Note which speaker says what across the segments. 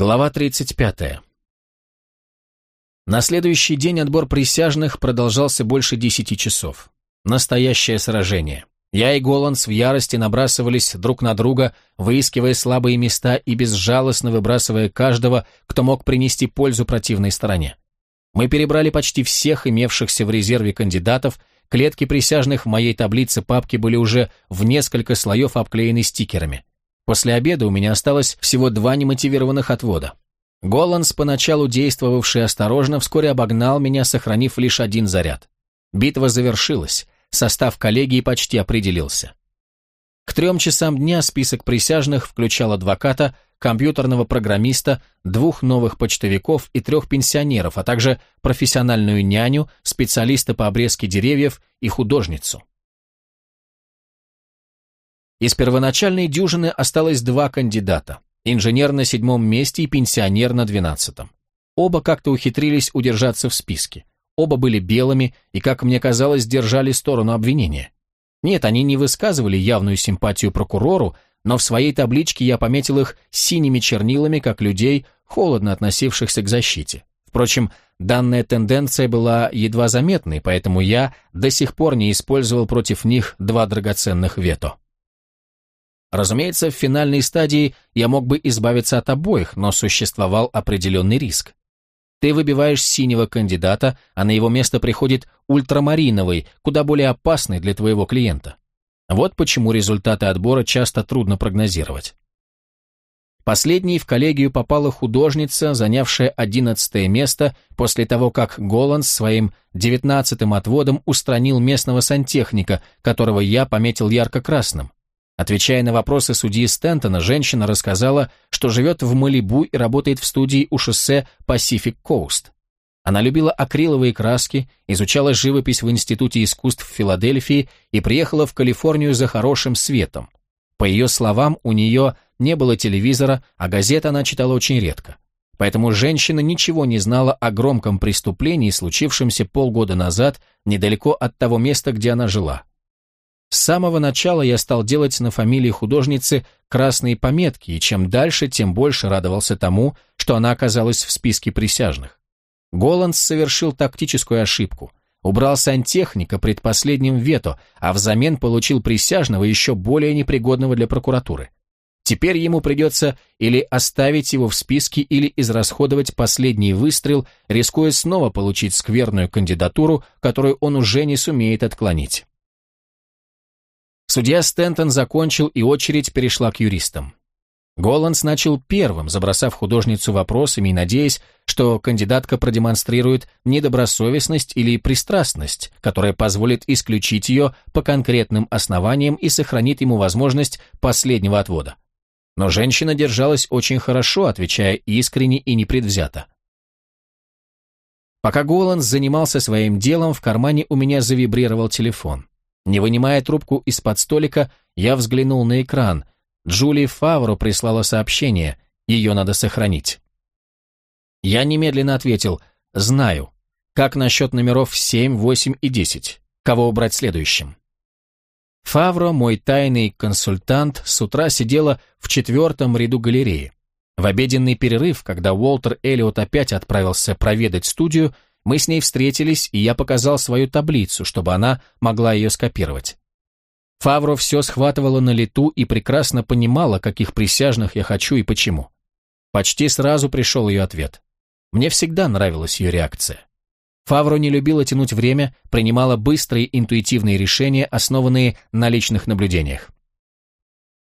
Speaker 1: Глава 35. На следующий день отбор присяжных продолжался больше десяти часов. Настоящее сражение. Я и Голландс в ярости набрасывались друг на друга, выискивая слабые места и безжалостно выбрасывая каждого, кто мог принести пользу противной стороне. Мы перебрали почти всех имевшихся в резерве кандидатов, клетки присяжных в моей таблице папки были уже в несколько слоев обклеены стикерами. После обеда у меня осталось всего два немотивированных отвода. Голландс, поначалу действовавший осторожно, вскоре обогнал меня, сохранив лишь один заряд. Битва завершилась, состав коллегии почти определился. К трем часам дня список присяжных включал адвоката, компьютерного программиста, двух новых почтовиков и трех пенсионеров, а также профессиональную няню, специалиста по обрезке деревьев и художницу. Из первоначальной дюжины осталось два кандидата. Инженер на седьмом месте и пенсионер на двенадцатом. Оба как-то ухитрились удержаться в списке. Оба были белыми и, как мне казалось, держали сторону обвинения. Нет, они не высказывали явную симпатию прокурору, но в своей табличке я пометил их синими чернилами, как людей, холодно относившихся к защите. Впрочем, данная тенденция была едва заметной, поэтому я до сих пор не использовал против них два драгоценных вето. Разумеется, в финальной стадии я мог бы избавиться от обоих, но существовал определенный риск. Ты выбиваешь синего кандидата, а на его место приходит ультрамариновый, куда более опасный для твоего клиента. Вот почему результаты отбора часто трудно прогнозировать. Последней в коллегию попала художница, занявшая одиннадцатое место после того, как Голланд своим девятнадцатым отводом устранил местного сантехника, которого я пометил ярко-красным. Отвечая на вопросы судьи Стентона, женщина рассказала, что живет в Малибу и работает в студии у шоссе Pacific Coast. Она любила акриловые краски, изучала живопись в Институте искусств в Филадельфии и приехала в Калифорнию за хорошим светом. По ее словам, у нее не было телевизора, а газет она читала очень редко. Поэтому женщина ничего не знала о громком преступлении, случившемся полгода назад, недалеко от того места, где она жила. С самого начала я стал делать на фамилии художницы красные пометки, и чем дальше, тем больше радовался тому, что она оказалась в списке присяжных. Голландс совершил тактическую ошибку. Убрал сантехника предпоследним вето, а взамен получил присяжного еще более непригодного для прокуратуры. Теперь ему придется или оставить его в списке, или израсходовать последний выстрел, рискуя снова получить скверную кандидатуру, которую он уже не сумеет отклонить. Судья Стентон закончил, и очередь перешла к юристам. Голландс начал первым, забросав художницу вопросами и надеясь, что кандидатка продемонстрирует недобросовестность или пристрастность, которая позволит исключить ее по конкретным основаниям и сохранит ему возможность последнего отвода. Но женщина держалась очень хорошо, отвечая искренне и непредвзято. Пока Голландс занимался своим делом, в кармане у меня завибрировал телефон. Не вынимая трубку из-под столика, я взглянул на экран. Джули Фавро прислала сообщение. Ее надо сохранить. Я немедленно ответил «Знаю. Как насчет номеров 7, 8 и 10? Кого убрать следующим?» Фавро, мой тайный консультант, с утра сидела в четвертом ряду галереи. В обеденный перерыв, когда Уолтер Эллиот опять отправился проведать студию, мы с ней встретились, и я показал свою таблицу, чтобы она могла ее скопировать. Фавро все схватывала на лету и прекрасно понимала, каких присяжных я хочу и почему. Почти сразу пришел ее ответ. Мне всегда нравилась ее реакция. Фавро не любила тянуть время, принимала быстрые интуитивные решения, основанные на личных наблюдениях.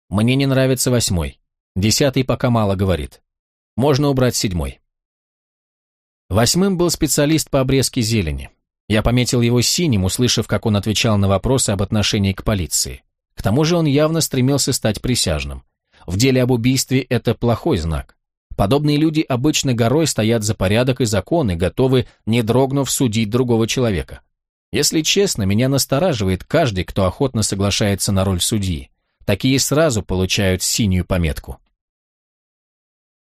Speaker 1: Мне не нравится восьмой. Десятый пока мало говорит. Можно убрать седьмой. Восьмым был специалист по обрезке зелени. Я пометил его синим, услышав, как он отвечал на вопросы об отношении к полиции. К тому же он явно стремился стать присяжным. В деле об убийстве это плохой знак. Подобные люди обычно горой стоят за порядок и закон и готовы, не дрогнув, судить другого человека. Если честно, меня настораживает каждый, кто охотно соглашается на роль судьи. Такие сразу получают синюю пометку.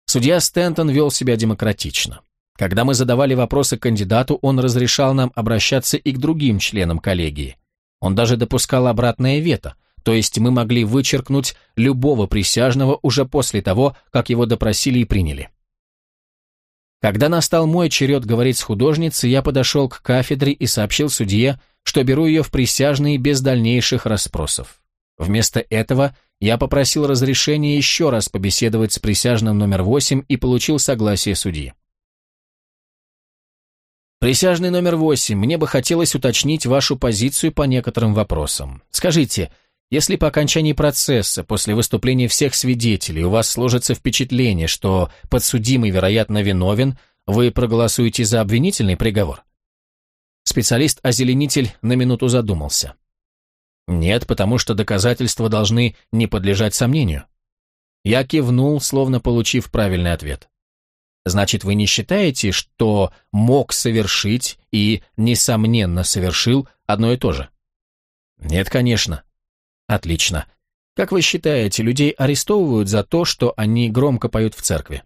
Speaker 1: Судья Стентон вел себя демократично. Когда мы задавали вопросы кандидату, он разрешал нам обращаться и к другим членам коллегии. Он даже допускал обратное вето, то есть мы могли вычеркнуть любого присяжного уже после того, как его допросили и приняли. Когда настал мой черед говорить с художницей, я подошел к кафедре и сообщил судье, что беру ее в присяжные без дальнейших расспросов. Вместо этого я попросил разрешения еще раз побеседовать с присяжным номер 8 и получил согласие судьи. Присяжный номер 8, мне бы хотелось уточнить вашу позицию по некоторым вопросам. Скажите, если по окончании процесса, после выступления всех свидетелей, у вас сложится впечатление, что подсудимый, вероятно, виновен, вы проголосуете за обвинительный приговор? Специалист-озеленитель на минуту задумался. Нет, потому что доказательства должны не подлежать сомнению. Я кивнул, словно получив правильный ответ. Значит, вы не считаете, что мог совершить и, несомненно, совершил одно и то же? Нет, конечно. Отлично. Как вы считаете, людей арестовывают за то, что они громко поют в церкви?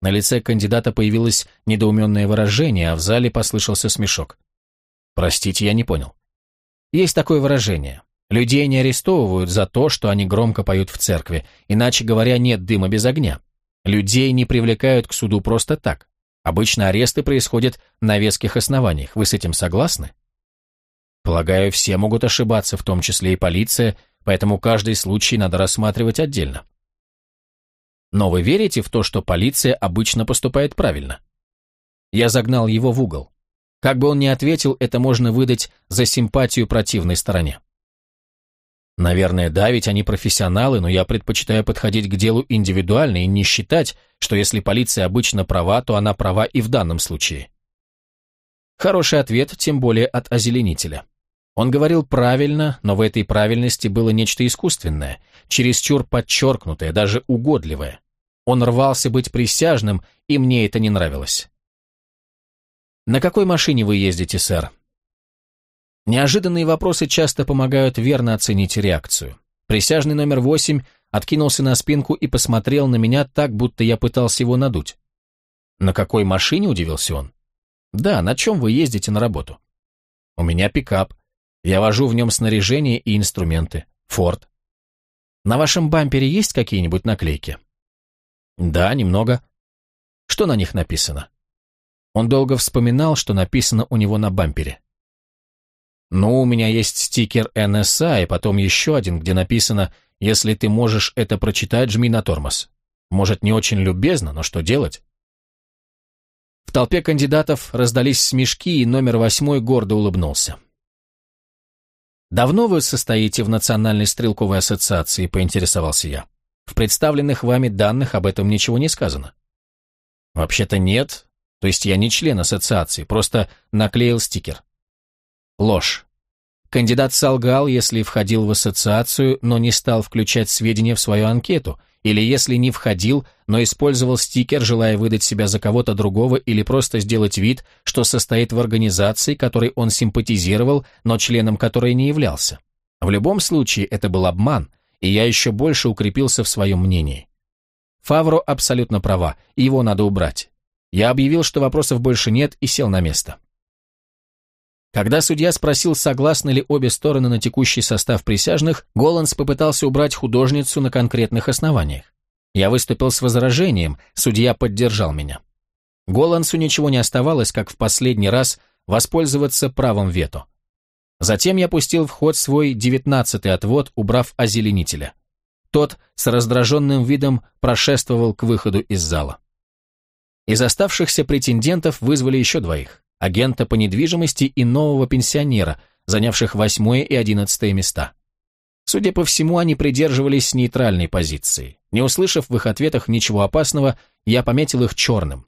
Speaker 1: На лице кандидата появилось недоуменное выражение, а в зале послышался смешок. Простите, я не понял. Есть такое выражение. Людей не арестовывают за то, что они громко поют в церкви, иначе говоря, нет дыма без огня. Людей не привлекают к суду просто так. Обычно аресты происходят на веских основаниях. Вы с этим согласны? Полагаю, все могут ошибаться, в том числе и полиция, поэтому каждый случай надо рассматривать отдельно. Но вы верите в то, что полиция обычно поступает правильно? Я загнал его в угол. Как бы он ни ответил, это можно выдать за симпатию противной стороне. Наверное, да, ведь они профессионалы, но я предпочитаю подходить к делу индивидуально и не считать, что если полиция обычно права, то она права и в данном случае. Хороший ответ, тем более от озеленителя. Он говорил правильно, но в этой правильности было нечто искусственное, чересчур подчеркнутое, даже угодливое. Он рвался быть присяжным, и мне это не нравилось. «На какой машине вы ездите, сэр?» Неожиданные вопросы часто помогают верно оценить реакцию. Присяжный номер восемь откинулся на спинку и посмотрел на меня так, будто я пытался его надуть. «На какой машине?» – удивился он. «Да, на чем вы ездите на работу?» «У меня пикап. Я вожу в нем снаряжение и инструменты. Форд». «На вашем бампере есть какие-нибудь наклейки?» «Да, немного». «Что на них написано?» Он долго вспоминал, что написано у него на бампере. «Ну, у меня есть стикер NSA, и потом еще один, где написано «Если ты можешь это прочитать, жми на тормоз». Может, не очень любезно, но что делать?» В толпе кандидатов раздались смешки, и номер восьмой гордо улыбнулся. «Давно вы состоите в Национальной стрелковой ассоциации?» – поинтересовался я. «В представленных вами данных об этом ничего не сказано». «Вообще-то нет, то есть я не член ассоциации, просто наклеил стикер. Ложь. Кандидат солгал, если входил в ассоциацию, но не стал включать сведения в свою анкету, или если не входил, но использовал стикер, желая выдать себя за кого-то другого или просто сделать вид, что состоит в организации, которой он симпатизировал, но членом которой не являлся. В любом случае, это был обман, и я еще больше укрепился в своем мнении. Фавро абсолютно права, его надо убрать. Я объявил, что вопросов больше нет, и сел на место. Когда судья спросил, согласны ли обе стороны на текущий состав присяжных, Голландс попытался убрать художницу на конкретных основаниях. Я выступил с возражением, судья поддержал меня. Голландсу ничего не оставалось, как в последний раз воспользоваться правом вето. Затем я пустил в ход свой девятнадцатый отвод, убрав озеленителя. Тот с раздраженным видом прошествовал к выходу из зала. Из оставшихся претендентов вызвали еще двоих – агента по недвижимости и нового пенсионера, занявших восьмое и одиннадцатое места. Судя по всему, они придерживались нейтральной позиции. Не услышав в их ответах ничего опасного, я пометил их черным.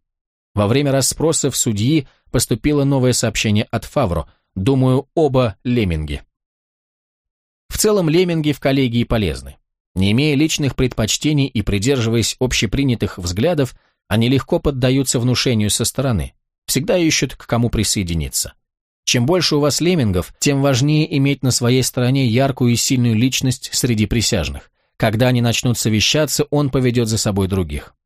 Speaker 1: Во время расспросов судьи поступило новое сообщение от Фавро, думаю, оба лемминги. В целом лемминги в коллегии полезны. Не имея личных предпочтений и придерживаясь общепринятых взглядов, они легко поддаются внушению со стороны. Всегда ищут, к кому присоединиться. Чем больше у вас леммингов, тем важнее иметь на своей стороне яркую и сильную личность среди присяжных. Когда они начнут совещаться, он поведет за собой других.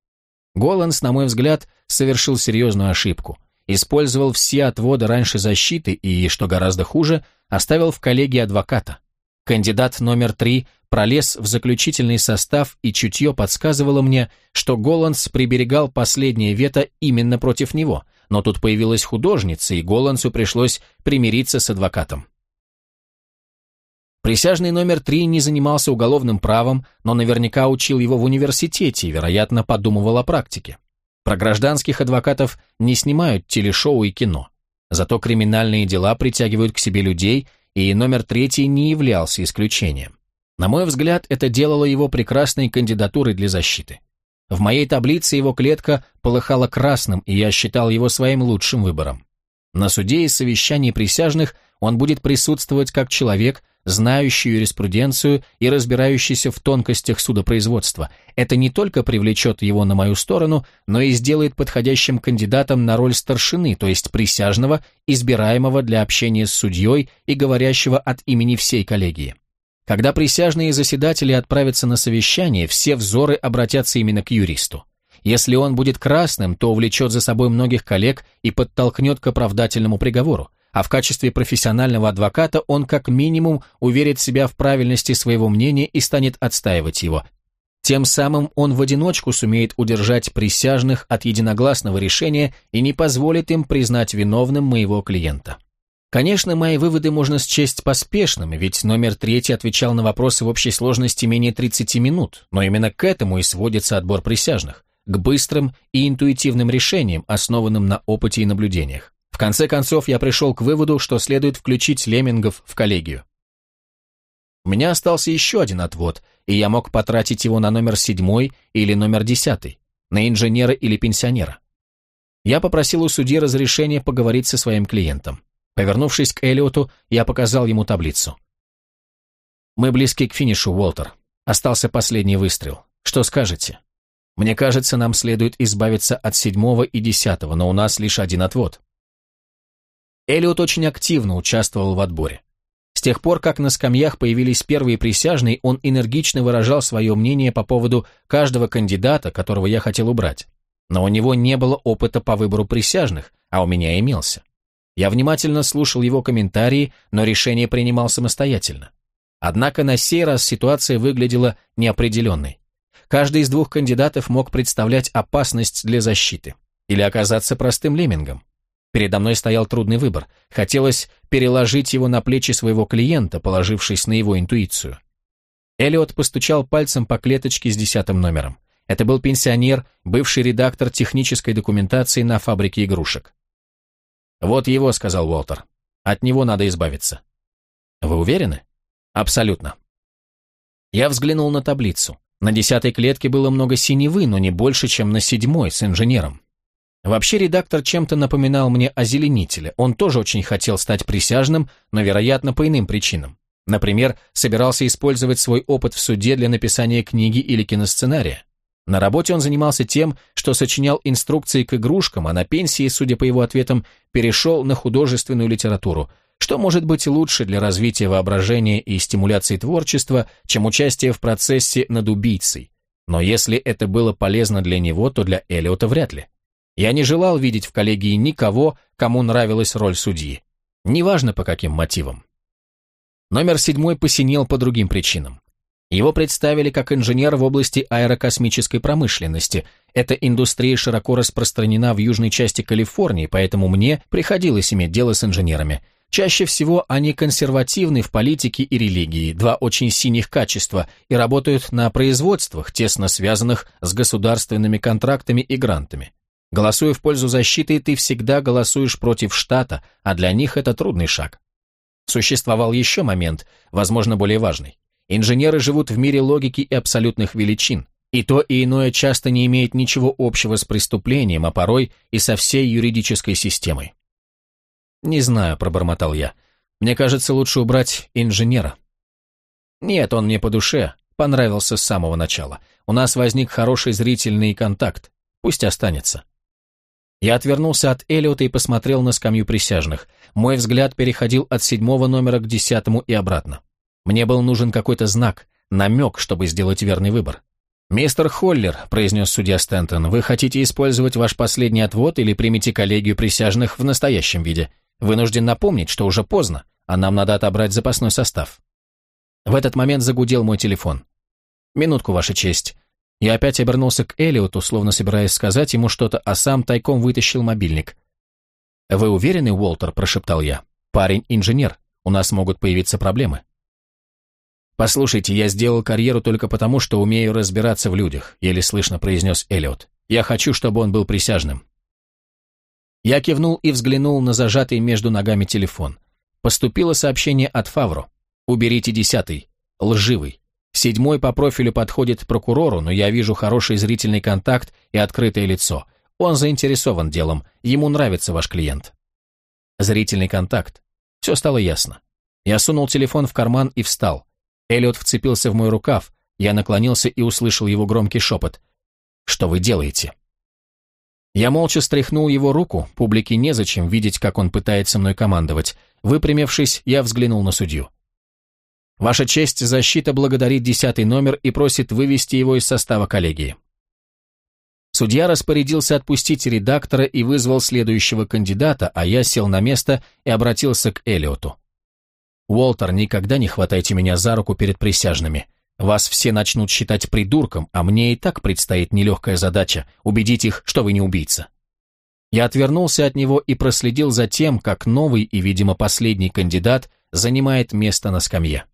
Speaker 1: Голландс, на мой взгляд, совершил серьезную ошибку. Использовал все отводы раньше защиты и, что гораздо хуже, оставил в коллегии адвоката. Кандидат номер три пролез в заключительный состав, и чутье подсказывало мне, что Голландс приберегал последнее вето именно против него, но тут появилась художница, и Голландсу пришлось примириться с адвокатом. Присяжный номер три не занимался уголовным правом, но наверняка учил его в университете и, вероятно, подумывал о практике. Про гражданских адвокатов не снимают телешоу и кино. Зато криминальные дела притягивают к себе людей, и номер третий не являлся исключением. На мой взгляд, это делало его прекрасной кандидатурой для защиты. В моей таблице его клетка полыхала красным, и я считал его своим лучшим выбором. На суде и совещании присяжных он будет присутствовать как человек, знающий юриспруденцию и разбирающийся в тонкостях судопроизводства. Это не только привлечет его на мою сторону, но и сделает подходящим кандидатом на роль старшины, то есть присяжного, избираемого для общения с судьей и говорящего от имени всей коллегии. Когда присяжные заседатели отправятся на совещание, все взоры обратятся именно к юристу. Если он будет красным, то увлечет за собой многих коллег и подтолкнет к оправдательному приговору а в качестве профессионального адвоката он как минимум уверит себя в правильности своего мнения и станет отстаивать его. Тем самым он в одиночку сумеет удержать присяжных от единогласного решения и не позволит им признать виновным моего клиента. Конечно, мои выводы можно счесть поспешными, ведь номер третий отвечал на вопросы в общей сложности менее 30 минут, но именно к этому и сводится отбор присяжных, к быстрым и интуитивным решениям, основанным на опыте и наблюдениях. В конце концов, я пришел к выводу, что следует включить леммингов в коллегию. У меня остался еще один отвод, и я мог потратить его на номер седьмой или номер десятый, на инженера или пенсионера. Я попросил у судьи разрешения поговорить со своим клиентом. Повернувшись к Эллиоту, я показал ему таблицу. «Мы близки к финишу, Уолтер. Остался последний выстрел. Что скажете? Мне кажется, нам следует избавиться от седьмого и десятого, но у нас лишь один отвод». Эллиот очень активно участвовал в отборе. С тех пор, как на скамьях появились первые присяжные, он энергично выражал свое мнение по поводу каждого кандидата, которого я хотел убрать. Но у него не было опыта по выбору присяжных, а у меня имелся. Я внимательно слушал его комментарии, но решение принимал самостоятельно. Однако на сей раз ситуация выглядела неопределенной. Каждый из двух кандидатов мог представлять опасность для защиты или оказаться простым леммингом. Передо мной стоял трудный выбор. Хотелось переложить его на плечи своего клиента, положившись на его интуицию. Эллиот постучал пальцем по клеточке с десятым номером. Это был пенсионер, бывший редактор технической документации на фабрике игрушек. «Вот его», — сказал Уолтер. «От него надо избавиться». «Вы уверены?» «Абсолютно». Я взглянул на таблицу. На десятой клетке было много синевы, но не больше, чем на седьмой с инженером. Вообще редактор чем-то напоминал мне о зеленителе. Он тоже очень хотел стать присяжным, но, вероятно, по иным причинам. Например, собирался использовать свой опыт в суде для написания книги или киносценария. На работе он занимался тем, что сочинял инструкции к игрушкам, а на пенсии, судя по его ответам, перешел на художественную литературу. Что может быть лучше для развития воображения и стимуляции творчества, чем участие в процессе над убийцей? Но если это было полезно для него, то для Эллиота вряд ли. Я не желал видеть в коллегии никого, кому нравилась роль судьи. Неважно по каким мотивам. Номер седьмой посинел по другим причинам. Его представили как инженер в области аэрокосмической промышленности. Эта индустрия широко распространена в южной части Калифорнии, поэтому мне приходилось иметь дело с инженерами. Чаще всего они консервативны в политике и религии, два очень синих качества, и работают на производствах, тесно связанных с государственными контрактами и грантами. Голосуя в пользу защиты, ты всегда голосуешь против штата, а для них это трудный шаг. Существовал еще момент, возможно, более важный. Инженеры живут в мире логики и абсолютных величин, и то и иное часто не имеет ничего общего с преступлением, а порой и со всей юридической системой. «Не знаю», — пробормотал я. «Мне кажется, лучше убрать инженера». «Нет, он мне по душе, понравился с самого начала. У нас возник хороший зрительный контакт. Пусть останется». Я отвернулся от Эллиота и посмотрел на скамью присяжных. Мой взгляд переходил от седьмого номера к десятому и обратно. Мне был нужен какой-то знак, намек, чтобы сделать верный выбор. «Мистер Холлер», — произнес судья Стентон, — «вы хотите использовать ваш последний отвод или примите коллегию присяжных в настоящем виде? Вынужден напомнить, что уже поздно, а нам надо отобрать запасной состав». В этот момент загудел мой телефон. «Минутку, Ваша честь». Я опять обернулся к Элиоту, словно собираясь сказать ему что-то, а сам тайком вытащил мобильник. «Вы уверены, Уолтер?» – прошептал я. «Парень инженер. У нас могут появиться проблемы». «Послушайте, я сделал карьеру только потому, что умею разбираться в людях», – еле слышно произнес Элиот. «Я хочу, чтобы он был присяжным». Я кивнул и взглянул на зажатый между ногами телефон. Поступило сообщение от Фавро. «Уберите десятый. Лживый. Седьмой по профилю подходит прокурору, но я вижу хороший зрительный контакт и открытое лицо. Он заинтересован делом, ему нравится ваш клиент. Зрительный контакт. Все стало ясно. Я сунул телефон в карман и встал. Эллиот вцепился в мой рукав. Я наклонился и услышал его громкий шепот. «Что вы делаете?» Я молча стряхнул его руку, публике незачем видеть, как он пытается мной командовать. Выпрямившись, я взглянул на судью. «Ваша честь, защита благодарит десятый номер и просит вывести его из состава коллегии». Судья распорядился отпустить редактора и вызвал следующего кандидата, а я сел на место и обратился к Элиоту. «Уолтер, никогда не хватайте меня за руку перед присяжными. Вас все начнут считать придурком, а мне и так предстоит нелегкая задача – убедить их, что вы не убийца». Я отвернулся от него и проследил за тем, как новый и, видимо, последний кандидат занимает место на скамье.